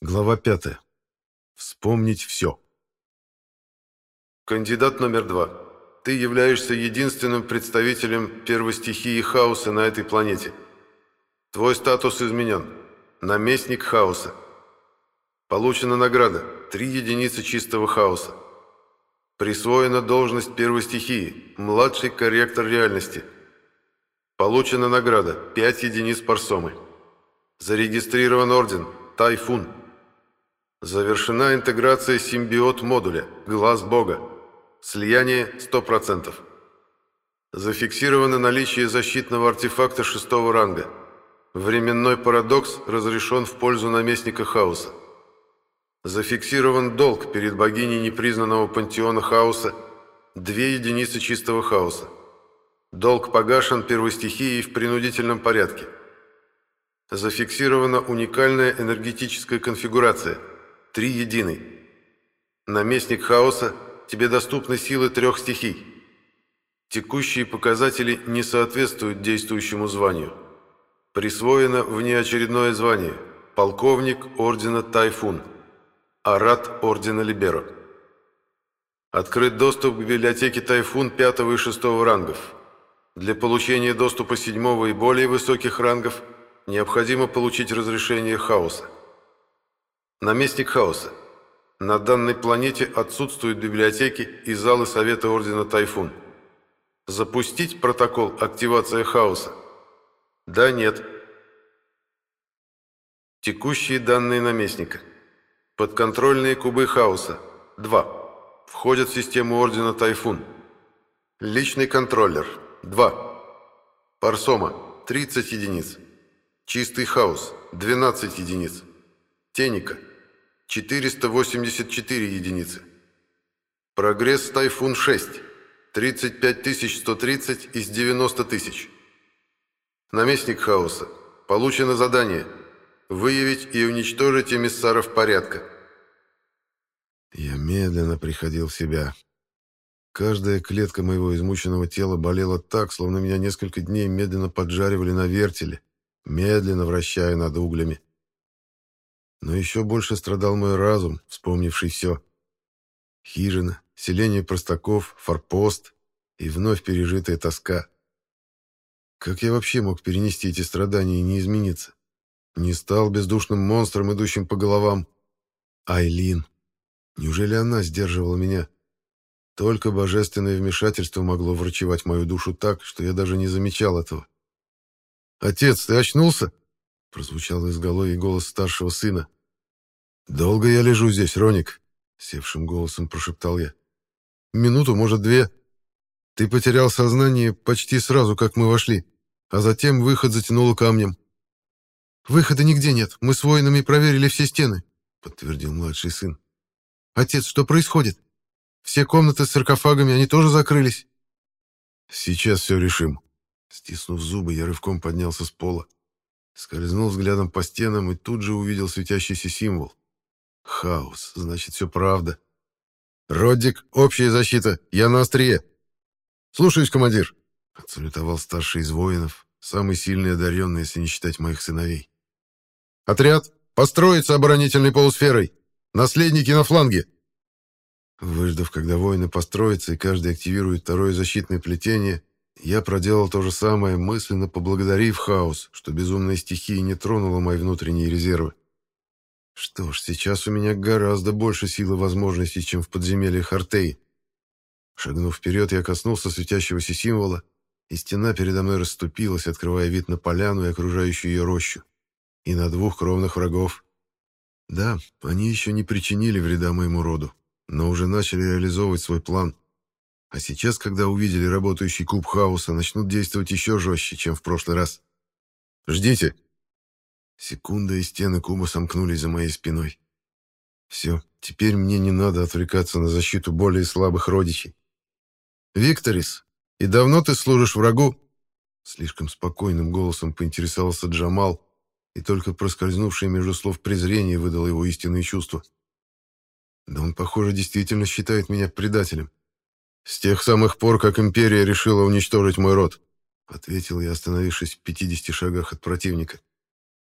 Глава 5. Вспомнить все. Кандидат номер два. Ты являешься единственным представителем первой стихии хаоса на этой планете. Твой статус изменен. Наместник хаоса. Получена награда. Три единицы чистого хаоса. Присвоена должность первой стихии. Младший корректор реальности. Получена награда. Пять единиц парсомы. Зарегистрирован орден. Тайфун. Завершена интеграция симбиот-модуля «Глаз Бога». Слияние 100%. Зафиксировано наличие защитного артефакта шестого ранга. Временной парадокс разрешен в пользу наместника хаоса. Зафиксирован долг перед богиней непризнанного пантеона хаоса две единицы чистого хаоса. Долг погашен первой стихией в принудительном порядке. Зафиксирована уникальная энергетическая конфигурация – Три единый. Наместник хаоса, тебе доступны силы трех стихий. Текущие показатели не соответствуют действующему званию. Присвоено внеочередное звание. Полковник Ордена Тайфун. Арат Ордена Либеро. Открыт доступ к библиотеке Тайфун пятого и шестого рангов. Для получения доступа седьмого и более высоких рангов необходимо получить разрешение хаоса. Наместник хаоса. На данной планете отсутствуют библиотеки и залы Совета Ордена Тайфун. Запустить протокол активация хаоса? Да, нет. Текущие данные наместника. Подконтрольные кубы хаоса. 2. Входят в систему Ордена Тайфун. Личный контроллер. 2. Парсома. 30 единиц. Чистый хаос. 12 единиц. Теника. 484 единицы. Прогресс Тайфун-6. 35130 из 90 тысяч. Наместник хаоса. Получено задание. Выявить и уничтожить эмиссаров порядка. Я медленно приходил в себя. Каждая клетка моего измученного тела болела так, словно меня несколько дней медленно поджаривали на вертеле, медленно вращая над углями. Но еще больше страдал мой разум, вспомнивший все. Хижина, селение простаков, форпост и вновь пережитая тоска. Как я вообще мог перенести эти страдания и не измениться? Не стал бездушным монстром, идущим по головам. Айлин. Неужели она сдерживала меня? Только божественное вмешательство могло врачевать мою душу так, что я даже не замечал этого. «Отец, ты очнулся?» Прозвучал из головы голос старшего сына. «Долго я лежу здесь, Роник?» Севшим голосом прошептал я. «Минуту, может, две. Ты потерял сознание почти сразу, как мы вошли, а затем выход затянуло камнем». «Выхода нигде нет. Мы с воинами проверили все стены», — подтвердил младший сын. «Отец, что происходит? Все комнаты с саркофагами, они тоже закрылись?» «Сейчас все решим». Стиснув зубы, я рывком поднялся с пола. Скользнул взглядом по стенам и тут же увидел светящийся символ. Хаос, значит, все правда. «Родик, общая защита, я на острие!» «Слушаюсь, командир!» — отсалютовал старший из воинов, самый сильный одаренный, если не считать моих сыновей. «Отряд, построиться оборонительной полусферой! Наследники на фланге!» Выждав, когда воины построятся и каждый активирует второе защитное плетение, я проделал то же самое, мысленно поблагодарив хаос, что безумная стихия не тронула мои внутренние резервы. Что ж, сейчас у меня гораздо больше сил и возможностей, чем в подземельях Артеи. Шагнув вперед, я коснулся светящегося символа, и стена передо мной расступилась, открывая вид на поляну и окружающую ее рощу. И на двух кровных врагов. Да, они еще не причинили вреда моему роду, но уже начали реализовывать свой план — а сейчас, когда увидели работающий куб хаоса, начнут действовать еще жестче, чем в прошлый раз. «Ждите!» Секунда, и стены куба сомкнулись за моей спиной. «Все, теперь мне не надо отвлекаться на защиту более слабых родичей». «Викторис, и давно ты служишь врагу?» Слишком спокойным голосом поинтересовался Джамал, и только проскользнувшее между слов презрение выдало его истинные чувства. «Да он, похоже, действительно считает меня предателем. «С тех самых пор, как Империя решила уничтожить мой род», — ответил я, остановившись в 50 шагах от противника.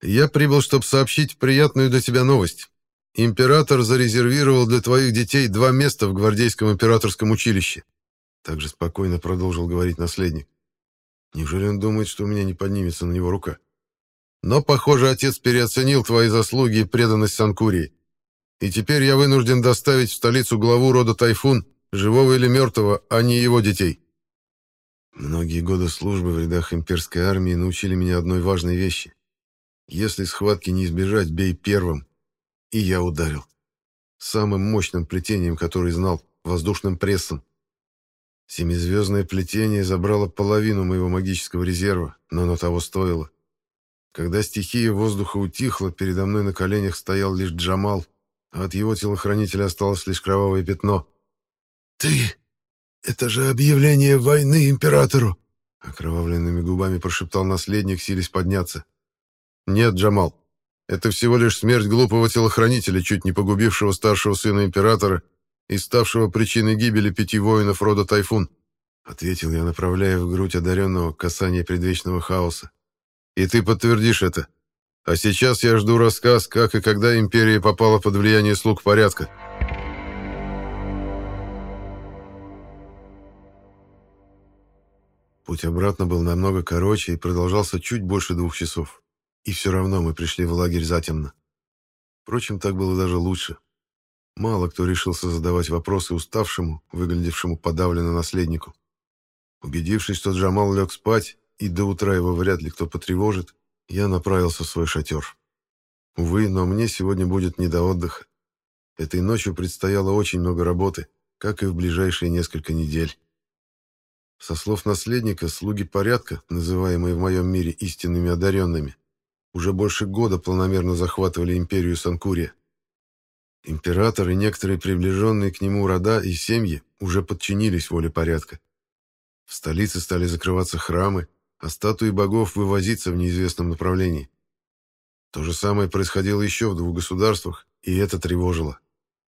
«Я прибыл, чтобы сообщить приятную для тебя новость. император зарезервировал для твоих детей два места в гвардейском императорском училище. Также спокойно продолжил говорить наследник. Неужели он думает, что у меня не поднимется на него рука? Но, похоже, отец переоценил твои заслуги и преданность Санкурии. И теперь я вынужден доставить в столицу главу рода Тайфун, живого или мертвого, а не его детей. Многие годы службы в рядах имперской армии научили меня одной важной вещи. Если схватки не избежать, бей первым. И я ударил. Самым мощным плетением, который знал, воздушным прессом. Семизвездное плетение забрало половину моего магического резерва, но оно того стоило. Когда стихия воздуха утихла, передо мной на коленях стоял лишь Джамал, а от его телохранителя осталось лишь кровавое пятно. «Ты! Это же объявление войны императору!» Окровавленными губами прошептал наследник, силясь подняться. «Нет, Джамал, это всего лишь смерть глупого телохранителя, чуть не погубившего старшего сына императора и ставшего причиной гибели пяти воинов рода Тайфун», ответил я, направляя в грудь одаренного касание предвечного хаоса. И ты подтвердишь это. А сейчас я жду рассказ, как и когда империя попала под влияние слуг порядка. Путь обратно был намного короче и продолжался чуть больше двух часов. И все равно мы пришли в лагерь затемно. Впрочем, так было даже лучше. Мало кто решился задавать вопросы уставшему, выглядевшему подавленно наследнику. Убедившись, что Джамал лег спать, и до утра его вряд ли кто потревожит, я направился в свой шатер. Увы, но мне сегодня будет не до отдыха. Этой ночью предстояло очень много работы, как и в ближайшие несколько недель. Со слов наследника, слуги порядка, называемые в моем мире истинными одаренными, уже больше года планомерно захватывали империю Санкурия. Император и некоторые приближенные к нему рода и семьи уже подчинились воле порядка. В столице стали закрываться храмы, а статуи богов вывозиться в неизвестном направлении. То же самое происходило еще в двух государствах, и это тревожило.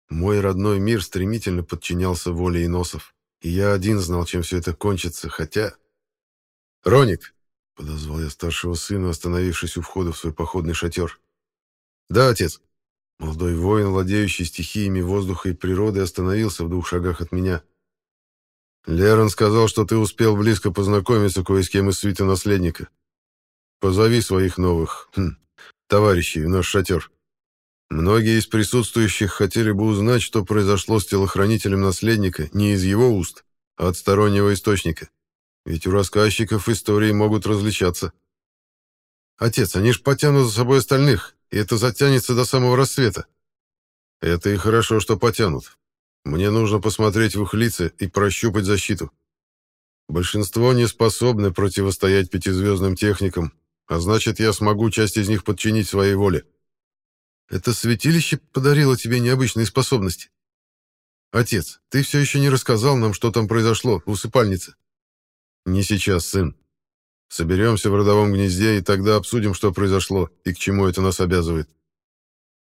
Мой родной мир стремительно подчинялся воле иносов, и я один знал, чем все это кончится, хотя... «Роник!» — подозвал я старшего сына, остановившись у входа в свой походный шатер. «Да, отец». Молодой воин, владеющий стихиями воздуха и природы, остановился в двух шагах от меня. Лерон сказал, что ты успел близко познакомиться кое с кем из свиты наследника. Позови своих новых хм, товарищей в наш шатер. Многие из присутствующих хотели бы узнать, что произошло с телохранителем наследника не из его уст, а от стороннего источника. Ведь у рассказчиков истории могут различаться. Отец, они ж потянут за собой остальных, и это затянется до самого рассвета. Это и хорошо, что потянут. Мне нужно посмотреть в их лица и прощупать защиту. Большинство не способны противостоять пятизвездным техникам, а значит, я смогу часть из них подчинить своей воле. Это святилище подарило тебе необычные способности. Отец, ты все еще не рассказал нам, что там произошло в усыпальнице. Не сейчас, сын. Соберемся в родовом гнезде, и тогда обсудим, что произошло и к чему это нас обязывает.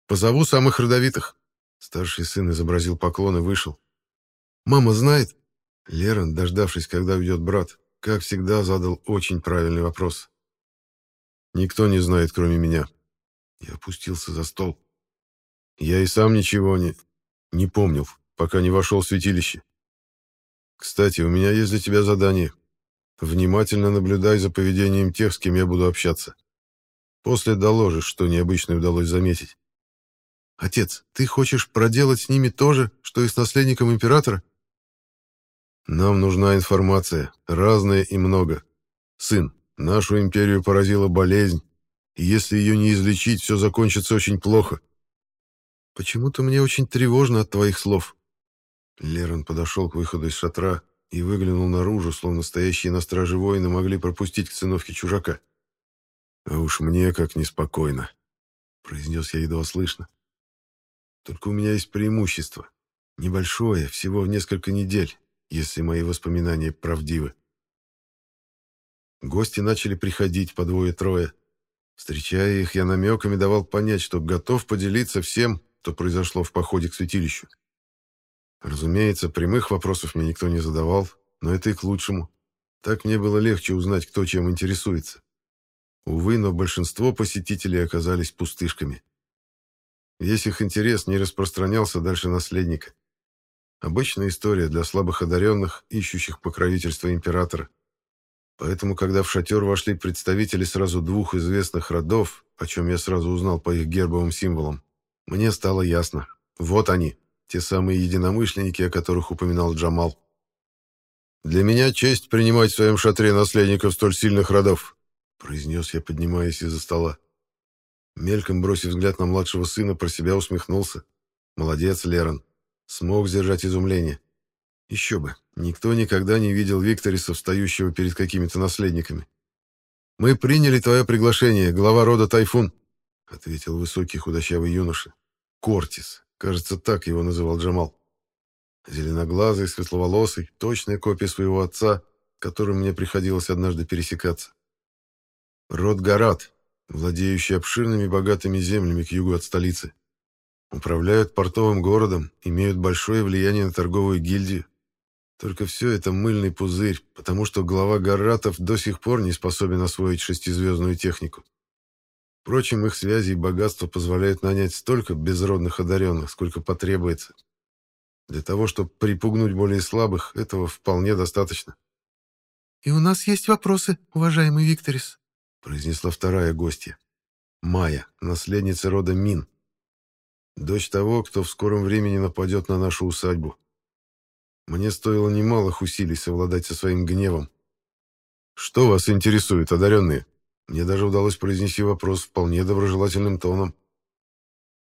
Позову самых родовитых. Старший сын изобразил поклон и вышел. «Мама знает?» Лерон, дождавшись, когда уйдет брат, как всегда задал очень правильный вопрос. «Никто не знает, кроме меня». Я опустился за стол. Я и сам ничего не... не помнил, пока не вошел в святилище. Кстати, у меня есть для тебя задание. Внимательно наблюдай за поведением тех, с кем я буду общаться. После доложишь, что необычное удалось заметить. Отец, ты хочешь проделать с ними то же, что и с наследником императора? Нам нужна информация, разная и много. Сын, нашу империю поразила болезнь, если ее не излечить, все закончится очень плохо. Почему-то мне очень тревожно от твоих слов. Лерон подошел к выходу из шатра и выглянул наружу, словно стоящие на страже воины могли пропустить к циновке чужака. «А уж мне как неспокойно», — произнес я едва слышно. Только у меня есть преимущество. Небольшое, всего в несколько недель, если мои воспоминания правдивы. Гости начали приходить по двое-трое. Встречая их, я намеками давал понять, что готов поделиться всем, что произошло в походе к святилищу. Разумеется, прямых вопросов мне никто не задавал, но это и к лучшему. Так мне было легче узнать, кто чем интересуется. Увы, но большинство посетителей оказались пустышками. Весь их интерес не распространялся дальше наследника. Обычная история для слабых одаренных, ищущих покровительства императора. Поэтому, когда в шатер вошли представители сразу двух известных родов, о чем я сразу узнал по их гербовым символам, мне стало ясно. Вот они, те самые единомышленники, о которых упоминал Джамал. «Для меня честь принимать в своем шатре наследников столь сильных родов», произнес я, поднимаясь из-за стола. Мельком бросив взгляд на младшего сына, про себя усмехнулся. «Молодец, Лерон. Смог сдержать изумление. Еще бы, никто никогда не видел Викториса, встающего перед какими-то наследниками. «Мы приняли твое приглашение, глава рода Тайфун», — ответил высокий худощавый юноша. «Кортис, кажется, так его называл Джамал. Зеленоглазый, светловолосый, точная копия своего отца, которым мне приходилось однажды пересекаться. Род Гарат, владеющий обширными богатыми землями к югу от столицы. Управляют портовым городом, имеют большое влияние на торговую гильдию. Только все это мыльный пузырь, потому что глава Гарратов до сих пор не способен освоить шестизвездную технику. Впрочем, их связи и богатство позволяют нанять столько безродных одаренных, сколько потребуется. Для того, чтобы припугнуть более слабых, этого вполне достаточно. «И у нас есть вопросы, уважаемый Викторис», — произнесла вторая гостья. Майя, наследница рода Мин. Дочь того, кто в скором времени нападет на нашу усадьбу. Мне стоило немалых усилий совладать со своим гневом. «Что вас интересует, одаренные?» Мне даже удалось произнести вопрос вполне доброжелательным тоном.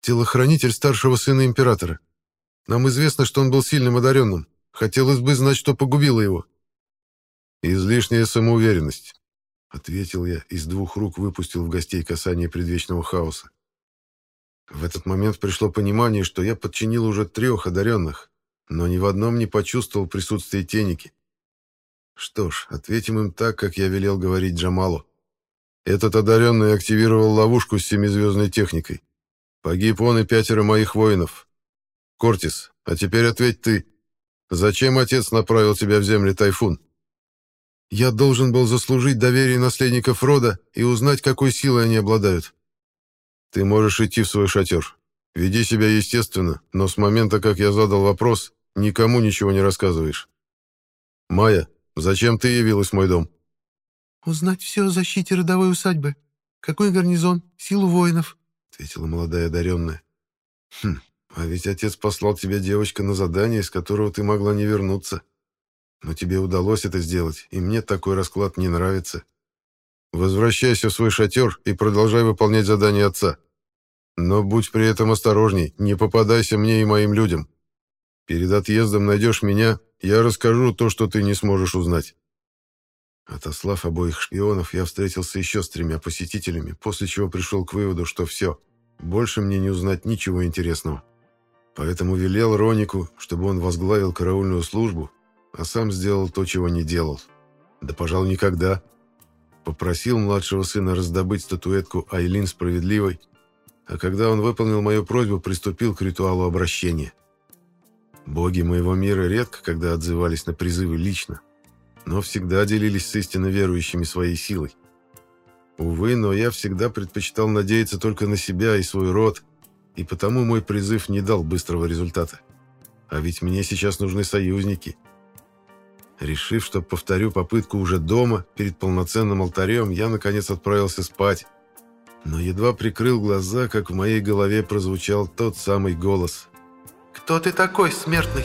«Телохранитель старшего сына императора. Нам известно, что он был сильным одаренным. Хотелось бы знать, что погубило его». «Излишняя самоуверенность», — ответил я, и с двух рук выпустил в гостей касание предвечного хаоса. В этот момент пришло понимание, что я подчинил уже трех одаренных, но ни в одном не почувствовал присутствие теники. Что ж, ответим им так, как я велел говорить Джамалу. Этот одаренный активировал ловушку с семизвездной техникой. Погиб он и пятеро моих воинов. Кортис, а теперь ответь ты. Зачем отец направил тебя в земли Тайфун? Я должен был заслужить доверие наследников рода и узнать, какой силой они обладают. Ты можешь идти в свой шатер. Веди себя естественно, но с момента, как я задал вопрос, Никому ничего не рассказываешь. Майя, зачем ты явилась в мой дом? Узнать все о защите родовой усадьбы. Какой гарнизон, силу воинов, ответила молодая одаренная. Хм, а ведь отец послал тебя, девочка, на задание, из которого ты могла не вернуться. Но тебе удалось это сделать, и мне такой расклад не нравится. Возвращайся в свой шатер и продолжай выполнять задание отца. Но будь при этом осторожней, не попадайся мне и моим людям. Перед отъездом найдешь меня, я расскажу то, что ты не сможешь узнать». Отослав обоих шпионов, я встретился еще с тремя посетителями, после чего пришел к выводу, что все, больше мне не узнать ничего интересного. Поэтому велел Ронику, чтобы он возглавил караульную службу, а сам сделал то, чего не делал. Да, пожалуй, никогда. Попросил младшего сына раздобыть статуэтку Айлин Справедливой, а когда он выполнил мою просьбу, приступил к ритуалу обращения. Боги моего мира редко когда отзывались на призывы лично, но всегда делились с истинно верующими своей силой. Увы, но я всегда предпочитал надеяться только на себя и свой род, и потому мой призыв не дал быстрого результата. А ведь мне сейчас нужны союзники. Решив, что повторю попытку уже дома, перед полноценным алтарем, я, наконец, отправился спать. Но едва прикрыл глаза, как в моей голове прозвучал тот самый голос, «Кто ты такой, смертный?»